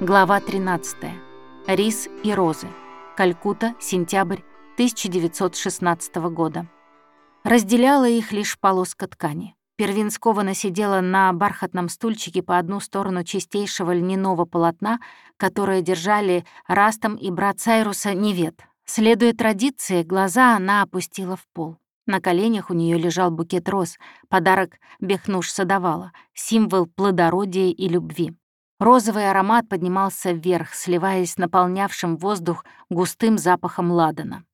Глава 13. Рис и розы. Калькутта, сентябрь 1916 года. Разделяла их лишь полоска ткани. Первин скованно сидела на бархатном стульчике по одну сторону чистейшего льняного полотна, которое держали Растом и брат Сайруса Невет. Следуя традиции, глаза она опустила в пол. На коленях у нее лежал букет роз, подарок Бехнуш садовала, символ плодородия и любви. Розовый аромат поднимался вверх, сливаясь с наполнявшим воздух густым запахом ладана.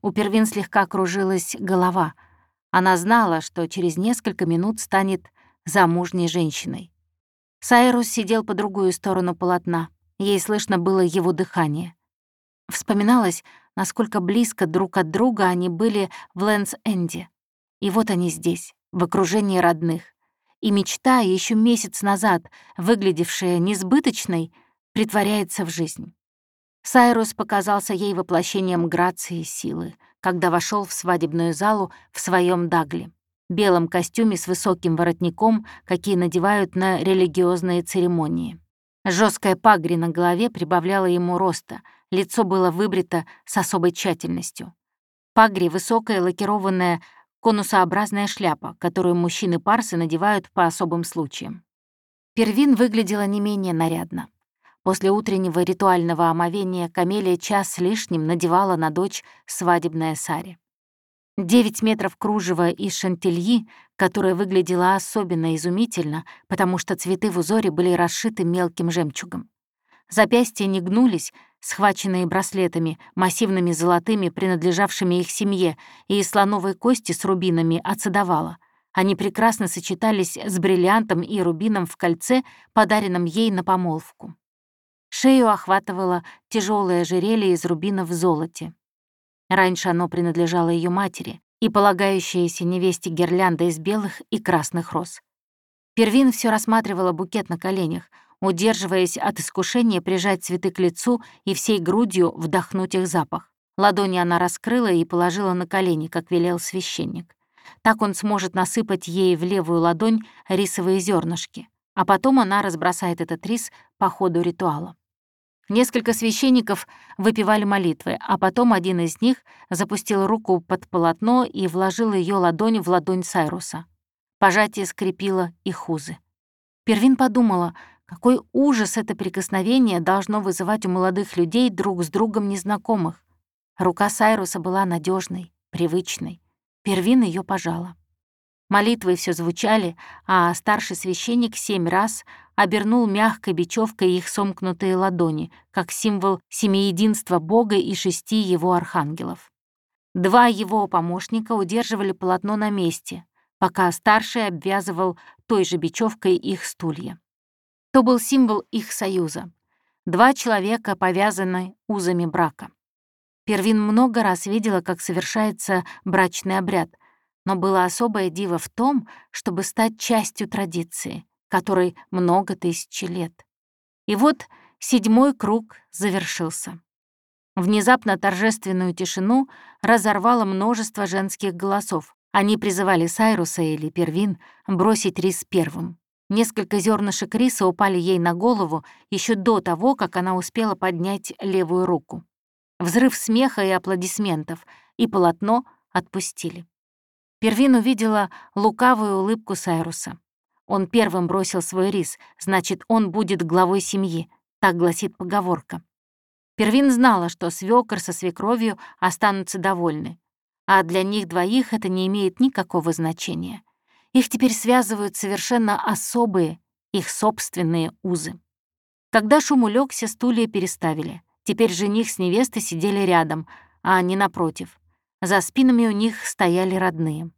У Первин слегка кружилась голова. Она знала, что через несколько минут станет замужней женщиной. Сайрус сидел по другую сторону полотна. Ей слышно было его дыхание. Вспоминалось, насколько близко друг от друга они были в Лэнс-Энде. И вот они здесь, в окружении родных. И мечта, еще месяц назад выглядевшая несбыточной, притворяется в жизнь. Сайрус показался ей воплощением грации и силы, когда вошел в свадебную залу в своем дагле, белом костюме с высоким воротником, какие надевают на религиозные церемонии. Жесткая пагри на голове прибавляла ему роста, лицо было выбрито с особой тщательностью. Пагри — высокая лакированная конусообразная шляпа, которую мужчины Парсы надевают по особым случаям. Первин выглядела не менее нарядно. После утреннего ритуального омовения Камелия час с лишним надевала на дочь свадебное сари. Девять метров кружева из шантильи, которое выглядело особенно изумительно, потому что цветы в узоре были расшиты мелким жемчугом. Запястья не гнулись, схваченные браслетами, массивными золотыми, принадлежавшими их семье, и слоновой кости с рубинами отцедовала. Они прекрасно сочетались с бриллиантом и рубином в кольце, подаренном ей на помолвку. Шею охватывало тяжелое ожерелье из рубина в золоте. Раньше оно принадлежало ее матери и полагающаяся невесте гирлянда из белых и красных роз. Первин все рассматривала букет на коленях, удерживаясь от искушения прижать цветы к лицу и всей грудью вдохнуть их запах. Ладони она раскрыла и положила на колени, как велел священник. Так он сможет насыпать ей в левую ладонь рисовые зернышки, а потом она разбросает этот рис по ходу ритуала. Несколько священников выпивали молитвы, а потом один из них запустил руку под полотно и вложил ее ладонь в ладонь Сайруса. Пожатие скрепило их узы. Первин подумала, какой ужас это прикосновение должно вызывать у молодых людей друг с другом незнакомых. Рука Сайруса была надежной, привычной. Первин ее пожала. Молитвы все звучали, а старший священник семь раз обернул мягкой бечевкой их сомкнутые ладони, как символ семиединства Бога и шести его архангелов. Два его помощника удерживали полотно на месте, пока старший обвязывал той же бечевкой их стулья. То был символ их союза. Два человека повязаны узами брака. Первин много раз видела, как совершается брачный обряд — но было особое диво в том, чтобы стать частью традиции, которой много тысяч лет. И вот седьмой круг завершился. Внезапно торжественную тишину разорвало множество женских голосов. Они призывали Сайруса или Первин бросить рис первым. Несколько зернышек риса упали ей на голову еще до того, как она успела поднять левую руку. Взрыв смеха и аплодисментов, и полотно отпустили. Первин увидела лукавую улыбку Сайруса. Он первым бросил свой рис, значит, он будет главой семьи, так гласит поговорка. Первин знала, что свёкор со свекровью останутся довольны, а для них двоих это не имеет никакого значения. Их теперь связывают совершенно особые, их собственные узы. Когда шум улегся, стулья переставили. Теперь жених с невестой сидели рядом, а не напротив. За спинами у них стояли родные.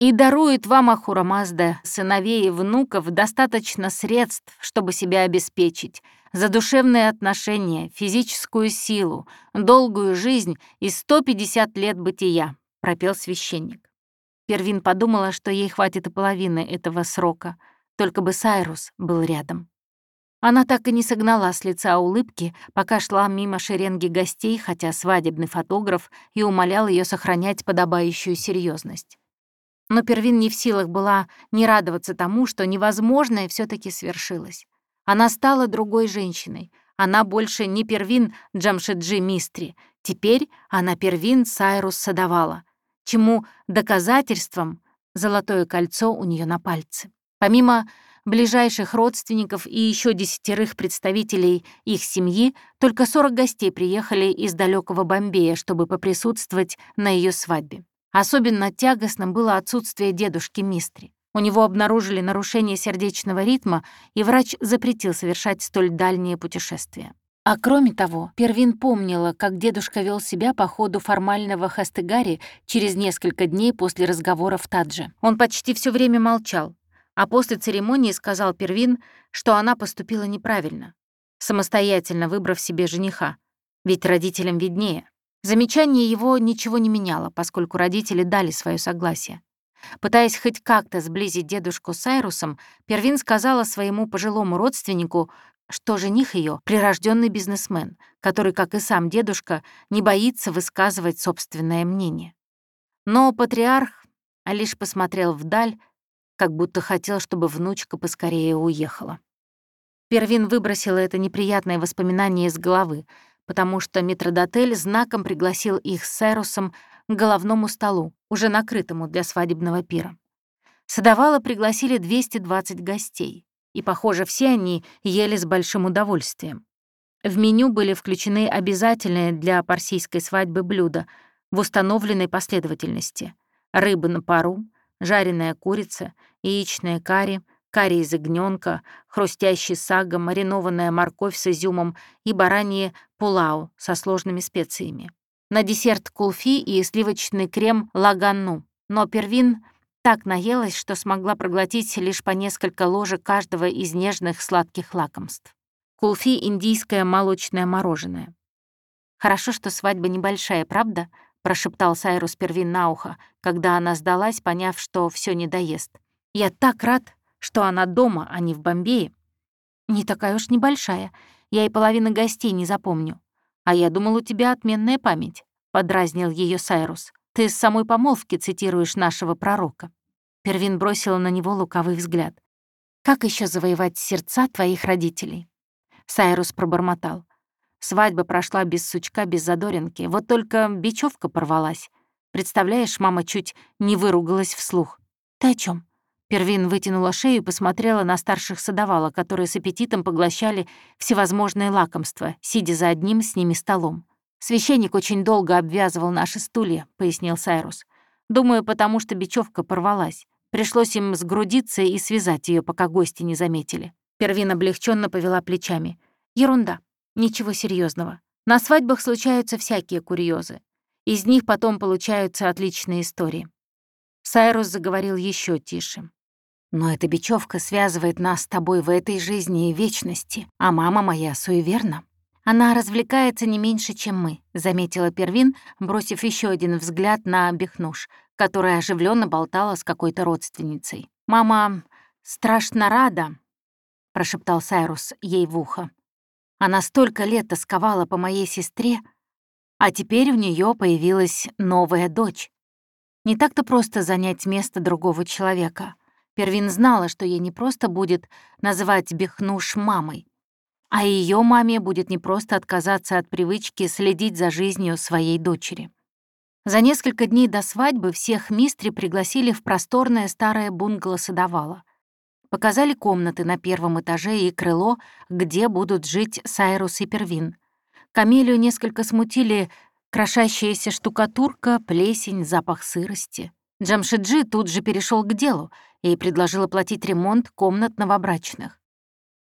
И дарует вам Ахура Мазда, сыновей и внуков, достаточно средств, чтобы себя обеспечить, за душевные отношения, физическую силу, долгую жизнь и 150 лет бытия», — пропел священник. Первин подумала, что ей хватит и половины этого срока, только бы Сайрус был рядом. Она так и не согнала с лица улыбки, пока шла мимо шеренги гостей, хотя свадебный фотограф и умолял ее сохранять подобающую серьезность. Но Первин не в силах была не радоваться тому, что невозможное все таки свершилось. Она стала другой женщиной, Она больше не Первин Джамшеджи Мистри, теперь она Первин Сайрус Садавала, чему доказательством золотое кольцо у нее на пальце. Помимо ближайших родственников и еще десятерых представителей их семьи, только 40 гостей приехали из далекого Бомбея, чтобы поприсутствовать на ее свадьбе. Особенно тягостным было отсутствие дедушки Мистри. У него обнаружили нарушение сердечного ритма, и врач запретил совершать столь дальние путешествия. А кроме того, Первин помнила, как дедушка вел себя по ходу формального хастыгари через несколько дней после разговора в Тадже. Он почти все время молчал, а после церемонии сказал Первин, что она поступила неправильно, самостоятельно выбрав себе жениха, ведь родителям виднее. Замечание его ничего не меняло, поскольку родители дали свое согласие. Пытаясь хоть как-то сблизить дедушку с Айрусом, Первин сказала своему пожилому родственнику, что жених ее прирожденный бизнесмен, который, как и сам дедушка, не боится высказывать собственное мнение. Но патриарх лишь посмотрел вдаль, как будто хотел, чтобы внучка поскорее уехала. Первин выбросила это неприятное воспоминание из головы, потому что метродотель знаком пригласил их с Эрусом к головному столу, уже накрытому для свадебного пира. Садовала пригласили 220 гостей, и, похоже, все они ели с большим удовольствием. В меню были включены обязательные для парсийской свадьбы блюда в установленной последовательности. Рыба на пару, жареная курица, яичная карри — карри из ягнёнка, хрустящий сага, маринованная морковь с изюмом и баранье пулау со сложными специями. На десерт кулфи и сливочный крем лаганну. Но Первин так наелась, что смогла проглотить лишь по несколько ложек каждого из нежных сладких лакомств. Кулфи — индийское молочное мороженое. «Хорошо, что свадьба небольшая, правда?» — прошептал Сайрус Первин на ухо, когда она сдалась, поняв, что все не доест. «Я так рад, что она дома, а не в Бомбее. Не такая уж небольшая, я и половины гостей не запомню. А я думал, у тебя отменная память, — подразнил ее Сайрус. Ты с самой помолвки цитируешь нашего пророка. Первин бросила на него лукавый взгляд. «Как еще завоевать сердца твоих родителей?» Сайрус пробормотал. Свадьба прошла без сучка, без задоринки. Вот только бечевка порвалась. Представляешь, мама чуть не выругалась вслух. «Ты о чем? Первин вытянула шею и посмотрела на старших садовала, которые с аппетитом поглощали всевозможные лакомства, сидя за одним с ними столом. «Священник очень долго обвязывал наши стулья», — пояснил Сайрус. «Думаю, потому что бечевка порвалась. Пришлось им сгрудиться и связать ее, пока гости не заметили». Первин облегченно повела плечами. «Ерунда. Ничего серьезного. На свадьбах случаются всякие курьезы. Из них потом получаются отличные истории». Сайрус заговорил еще тише. Но эта бечевка связывает нас с тобой в этой жизни и вечности, а мама моя суеверна. Она развлекается не меньше, чем мы», — заметила Первин, бросив еще один взгляд на Бехнуш, которая оживленно болтала с какой-то родственницей. «Мама страшно рада», — прошептал Сайрус ей в ухо. «Она столько лет тосковала по моей сестре, а теперь у нее появилась новая дочь. Не так-то просто занять место другого человека». Первин знала, что ей не просто будет называть Бехнуш мамой, а ее маме будет не просто отказаться от привычки следить за жизнью своей дочери. За несколько дней до свадьбы всех мистри пригласили в просторное старое бунгало садовала. Показали комнаты на первом этаже и крыло, где будут жить Сайрус и Первин. Камелию несколько смутили крошащаяся штукатурка, плесень, запах сырости. Джамшиджи тут же перешел к делу и предложил оплатить ремонт комнат новобрачных.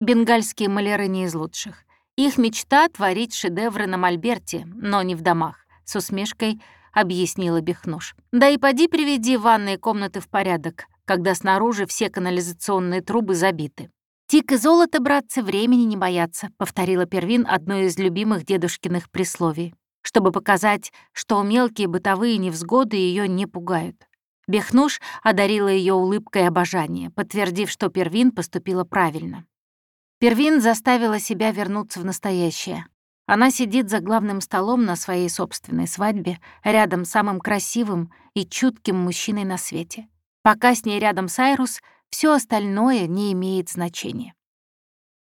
Бенгальские маляры не из лучших. Их мечта — творить шедевры на мольберте, но не в домах, с усмешкой объяснила Бехнуш. Да и поди приведи ванные комнаты в порядок, когда снаружи все канализационные трубы забиты. «Тик и золото, братцы, времени не боятся», — повторила Первин одно из любимых дедушкиных присловий, чтобы показать, что мелкие бытовые невзгоды ее не пугают. Бехнуш одарила ее улыбкой обожания, подтвердив, что Первин поступила правильно. Первин заставила себя вернуться в настоящее. Она сидит за главным столом на своей собственной свадьбе, рядом с самым красивым и чутким мужчиной на свете. Пока с ней рядом Сайрус, все остальное не имеет значения.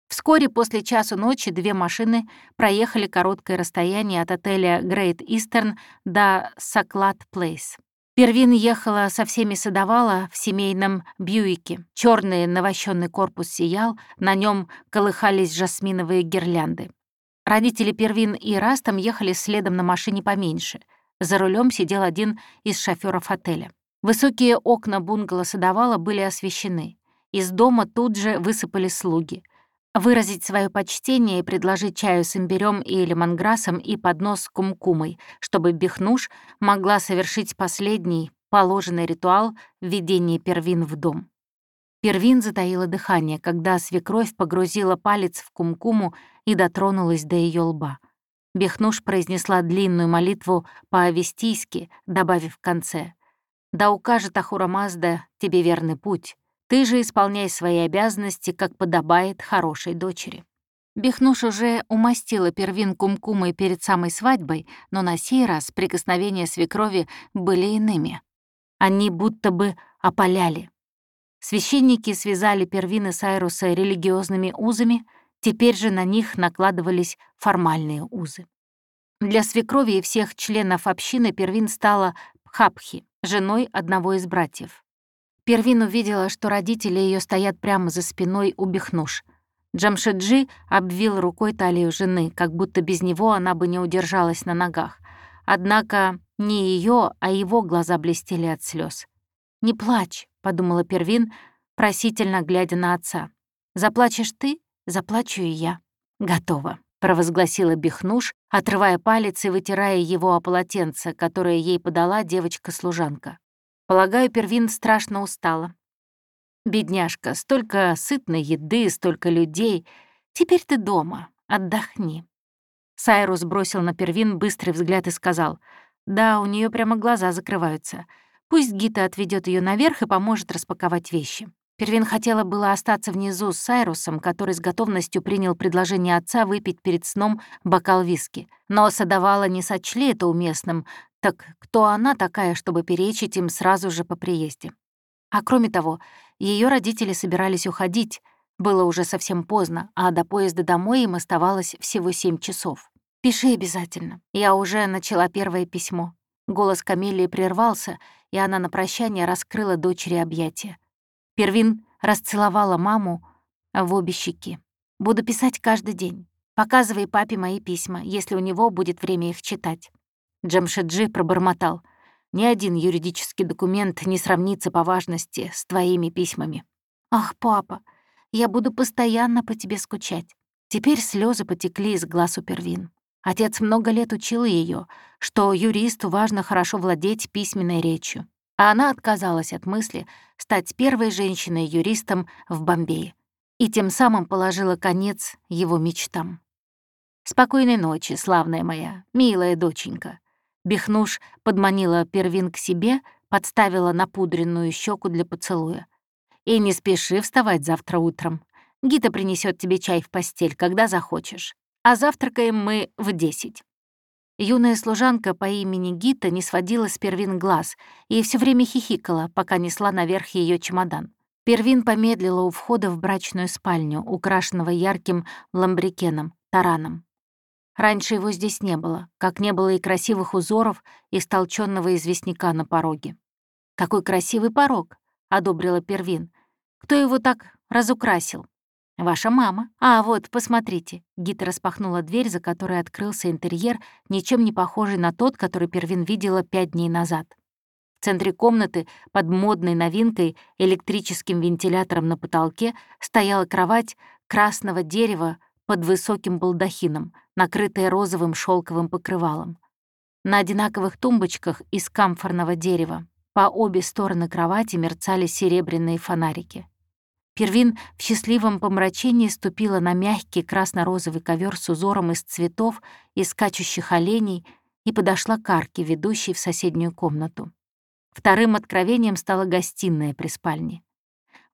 Вскоре после часу ночи две машины проехали короткое расстояние от отеля Great Eastern до Саклад Плейс. Первин ехала со всеми садовала в семейном Бьюике. Черный навощенный корпус сиял, на нем колыхались жасминовые гирлянды. Родители Первин и Растом ехали следом на машине поменьше. За рулем сидел один из шофёров отеля. Высокие окна бунгало садовала были освещены. Из дома тут же высыпали слуги — выразить свое почтение и предложить чаю с имбирём и лемонграссом и поднос с кумкумой, чтобы Бехнуш могла совершить последний, положенный ритуал введения первин в дом. Первин затаила дыхание, когда свекровь погрузила палец в кумкуму и дотронулась до ее лба. Бехнуш произнесла длинную молитву по-авестийски, добавив в конце «Да укажет Ахура Мазда тебе верный путь, ты же исполняй свои обязанности, как подобает хорошей дочери». Бехнуш уже умастила первин кумкумой перед самой свадьбой, но на сей раз прикосновения свекрови были иными. Они будто бы опаляли. Священники связали первины Сайруса религиозными узами, теперь же на них накладывались формальные узы. Для свекрови и всех членов общины Первин стала Пхапхи, женой одного из братьев. Первин увидела, что родители ее стоят прямо за спиной у Бехнуш. Джамшеджи обвил рукой талию жены, как будто без него она бы не удержалась на ногах. Однако не ее, а его глаза блестели от слез. «Не плачь», — подумала Первин, просительно глядя на отца. «Заплачешь ты, заплачу и я». «Готово», — провозгласила Бехнуш, отрывая палец и вытирая его о полотенце, которое ей подала девочка-служанка. Полагаю, Первин страшно устала. Бедняжка, столько сытной еды, столько людей. Теперь ты дома, отдохни. Сайрус бросил на Первин быстрый взгляд и сказал, «Да, у нее прямо глаза закрываются. Пусть Гита отведет ее наверх и поможет распаковать вещи». Первин хотела было остаться внизу с Сайрусом, который с готовностью принял предложение отца выпить перед сном бокал виски. Но Садовала не сочли это уместным, так кто она такая, чтобы перечить им сразу же по приезде? А кроме того, ее родители собирались уходить, было уже совсем поздно, а до поезда домой им оставалось всего семь часов. «Пиши обязательно. Я уже начала первое письмо». Голос Камелии прервался, и она на прощание раскрыла дочери объятия. Первин расцеловала маму в обе щеки. «Буду писать каждый день. Показывай папе мои письма, если у него будет время их читать». Джамшеджи пробормотал. «Ни один юридический документ не сравнится по важности с твоими письмами». «Ах, папа, я буду постоянно по тебе скучать». Теперь слезы потекли из глаз у Первин. Отец много лет учил ее, что юристу важно хорошо владеть письменной речью, а она отказалась от мысли стать первой женщиной-юристом в Бомбее и тем самым положила конец его мечтам. «Спокойной ночи, славная моя, милая доченька», Бехнуш подманила Первин к себе, подставила напудренную щеку для поцелуя. «И не спеши вставать завтра утром. Гита принесет тебе чай в постель, когда захочешь. А завтракаем мы в десять». Юная служанка по имени Гита не сводила с Первин глаз и все время хихикала, пока несла наверх ее чемодан. Первин помедлила у входа в брачную спальню, украшенного ярким ламбрикеном, тараном. Раньше его здесь не было, как не было и красивых узоров и столченного известняка на пороге. «Какой красивый порог!» — одобрила Первин. «Кто его так разукрасил?» «Ваша мама. А вот, посмотрите». Гита распахнула дверь, за которой открылся интерьер, ничем не похожий на тот, который Первин видела пять дней назад. В центре комнаты, под модной новинкой, электрическим вентилятором на потолке, стояла кровать красного дерева под высоким балдахином, накрытая розовым шелковым покрывалом. На одинаковых тумбочках из камфорного дерева по обе стороны кровати мерцали серебряные фонарики. Первин в счастливом помрачении ступила на мягкий красно-розовый ковер с узором из цветов и скачущих оленей и подошла к арке, ведущей в соседнюю комнату. Вторым откровением стала гостиная при спальне.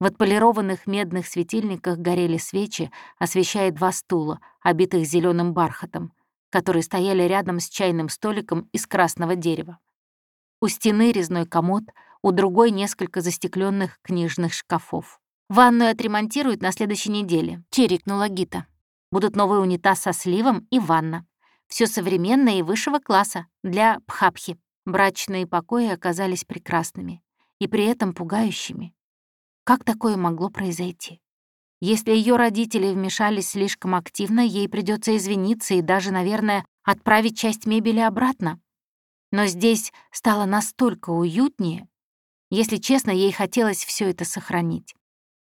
В отполированных медных светильниках горели свечи, освещая два стула, обитых зеленым бархатом, которые стояли рядом с чайным столиком из красного дерева. У стены резной комод, у другой несколько застекленных книжных шкафов. «Ванную отремонтируют на следующей неделе», — чирикнула Гита. «Будут новый унитаз со сливом и ванна. Все современное и высшего класса, для пхапхи». Брачные покои оказались прекрасными и при этом пугающими. Как такое могло произойти? Если ее родители вмешались слишком активно, ей придется извиниться и даже, наверное, отправить часть мебели обратно. Но здесь стало настолько уютнее. Если честно, ей хотелось все это сохранить.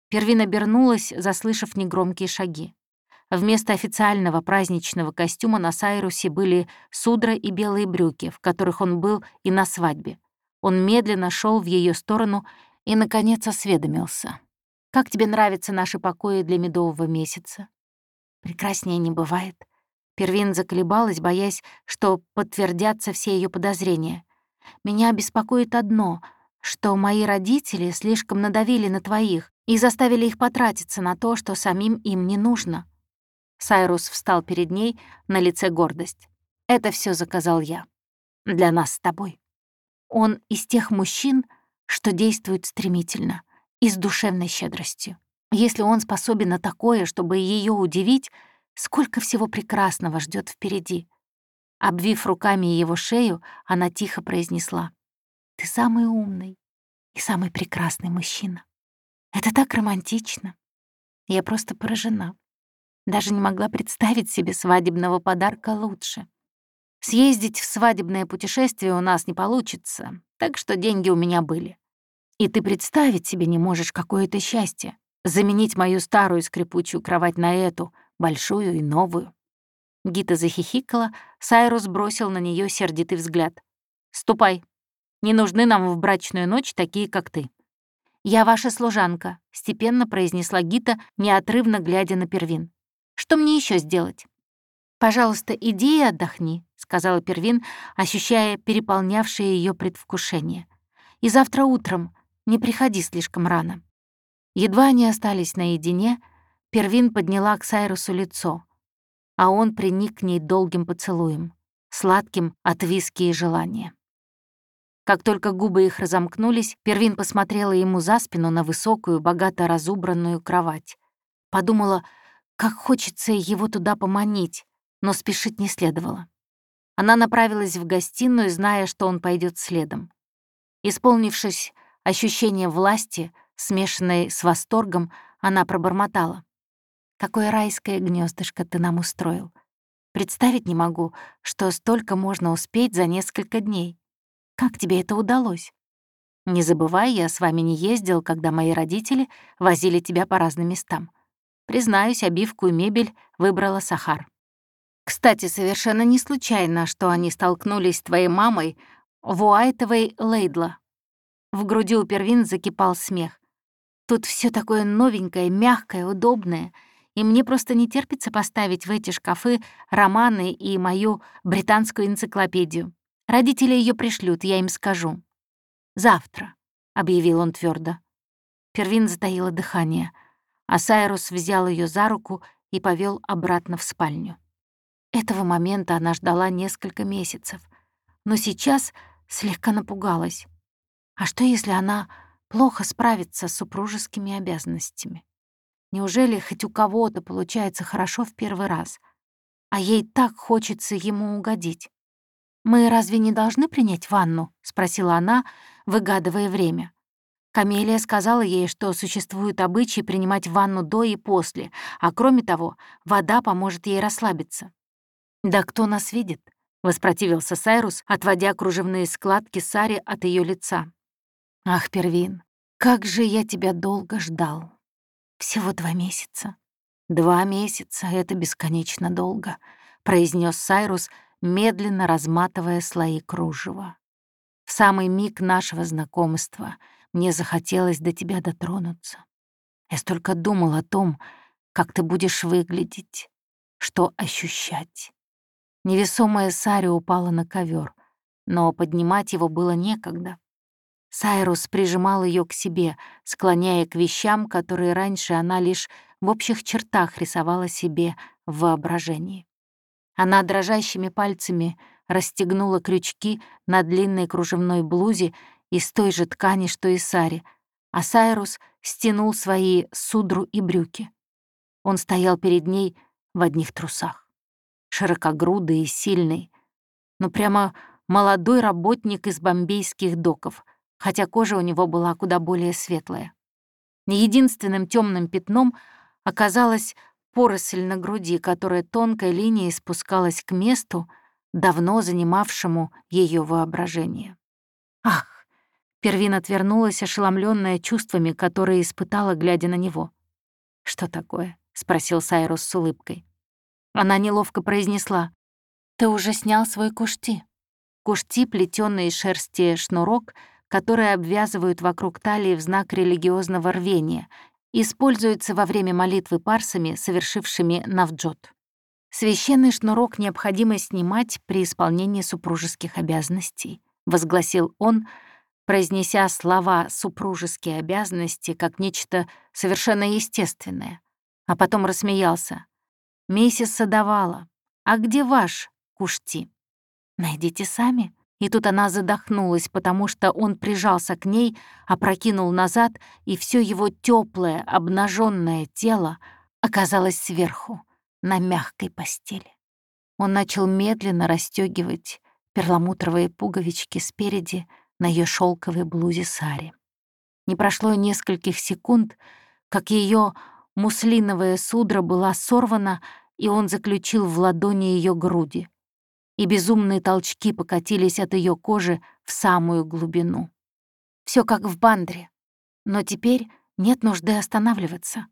Первин обернулась, заслышав негромкие шаги. Вместо официального праздничного костюма на Сайрусе были судра и белые брюки, в которых он был и на свадьбе. Он медленно шел в ее сторону и, наконец, осведомился. «Как тебе нравятся наши покои для медового месяца?» «Прекраснее не бывает». Первин заколебалась, боясь, что подтвердятся все ее подозрения. «Меня беспокоит одно, что мои родители слишком надавили на твоих и заставили их потратиться на то, что самим им не нужно». Сайрус встал перед ней, на лице гордость. «Это все заказал я. Для нас с тобой». Он из тех мужчин, что действуют стремительно и с душевной щедростью. Если он способен на такое, чтобы ее удивить, сколько всего прекрасного ждет впереди. Обвив руками его шею, она тихо произнесла. «Ты самый умный и самый прекрасный мужчина. Это так романтично. Я просто поражена. Даже не могла представить себе свадебного подарка лучше. Съездить в свадебное путешествие у нас не получится, так что деньги у меня были. И ты представить себе не можешь, какое это счастье — заменить мою старую скрипучую кровать на эту, большую и новую. Гита захихикала, Сайрус бросил на нее сердитый взгляд. «Ступай. Не нужны нам в брачную ночь такие, как ты». «Я ваша служанка», — степенно произнесла Гита, неотрывно глядя на Первин. Что мне еще сделать?» «Пожалуйста, иди и отдохни», — сказала Первин, ощущая переполнявшее ее предвкушение. «И завтра утром не приходи слишком рано». Едва они остались наедине, Первин подняла к Сайрусу лицо, а он приник к ней долгим поцелуем, сладким от виски и желания. Как только губы их разомкнулись, Первин посмотрела ему за спину на высокую, богато разубранную кровать. Подумала, как хочется его туда поманить, но спешить не следовало. Она направилась в гостиную, зная, что он пойдет следом. Исполнившись ощущение власти, смешанной с восторгом, она пробормотала. «Какое райское гнездышко ты нам устроил. Представить не могу, что столько можно успеть за несколько дней. Как тебе это удалось? Не забывай, я с вами не ездил, когда мои родители возили тебя по разным местам. Признаюсь, обивку и мебель выбрала Сахар. Кстати, совершенно не случайно, что они столкнулись с твоей мамой в Уайтовой Лейдла. В груди у Первин закипал смех. Тут все такое новенькое, мягкое, удобное, и мне просто не терпится поставить в эти шкафы романы и мою британскую энциклопедию. Родители ее пришлют, я им скажу. «Завтра», — объявил он твердо. Первин затаила дыхание — а Сайрус взял ее за руку и повел обратно в спальню. Этого момента она ждала несколько месяцев, но сейчас слегка напугалась. А что, если она плохо справится с супружескими обязанностями? Неужели хоть у кого-то получается хорошо в первый раз, а ей так хочется ему угодить? «Мы разве не должны принять ванну?» — спросила она, выгадывая время. Камелия сказала ей, что существует обычай принимать ванну до и после, а кроме того, вода поможет ей расслабиться. «Да кто нас видит?» — воспротивился Сайрус, отводя кружевные складки Сари от ее лица. «Ах, Первин, как же я тебя долго ждал. Всего два месяца». «Два месяца — это бесконечно долго», — произнес Сайрус, медленно разматывая слои кружева. «В самый миг нашего знакомства — мне захотелось до тебя дотронуться. Я столько думал о том, как ты будешь выглядеть, что ощущать. Невесомая Сари упала на ковер, но поднимать его было некогда. Сайрус прижимал ее к себе, склоняя к вещам, которые раньше она лишь в общих чертах рисовала себе в воображении. Она дрожащими пальцами расстегнула крючки на длинной кружевной блузе из той же ткани, что и Сари, а Сайрус стянул свои судру и брюки. Он стоял перед ней в одних трусах. Широкогрудый и сильный, но прямо молодой работник из бомбейских доков, хотя кожа у него была куда более светлая. Единственным темным пятном оказалась поросль на груди, которая тонкой линией спускалась к месту, давно занимавшему ее воображение. Ах! Первин отвернулась, ошеломленная чувствами, которые испытала, глядя на него. «Что такое?» — спросил Сайрус с улыбкой. Она неловко произнесла. «Ты уже снял свой кушти». Кушти, плетённый из шерсти шнурок — которые обвязывают вокруг талии в знак религиозного рвения, используются во время молитвы парсами, совершившими навджот. Священный шнурок необходимо снимать при исполнении супружеских обязанностей, возгласил он, произнеся слова «супружеские обязанности» как нечто совершенно естественное, а потом рассмеялся. «Миссис Садовала, а где ваш кушти? Найдите сами», и тут она задохнулась, потому что он прижался к ней, опрокинул назад, и все его теплое, обнаженное тело оказалось сверху, на мягкой постели. Он начал медленно расстегивать перламутровые пуговички спереди на ее шелковой блузе сари. Не прошло нескольких секунд, как ее муслиновая судра была сорвана, и он заключил в ладони ее груди — и безумные толчки покатились от ее кожи в самую глубину. Все как в бандре, но теперь нет нужды останавливаться.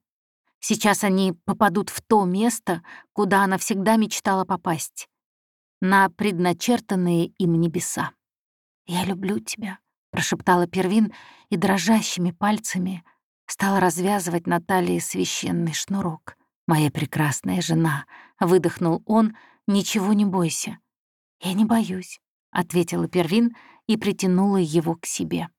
Сейчас они попадут в то место, куда она всегда мечтала попасть, на предначертанные им небеса. «Я люблю тебя», — прошептала Первин и дрожащими пальцами стала развязывать на священный шнурок. «Моя прекрасная жена», — выдохнул он, — «ничего не бойся. «Я не боюсь», — ответила Первин и притянула его к себе.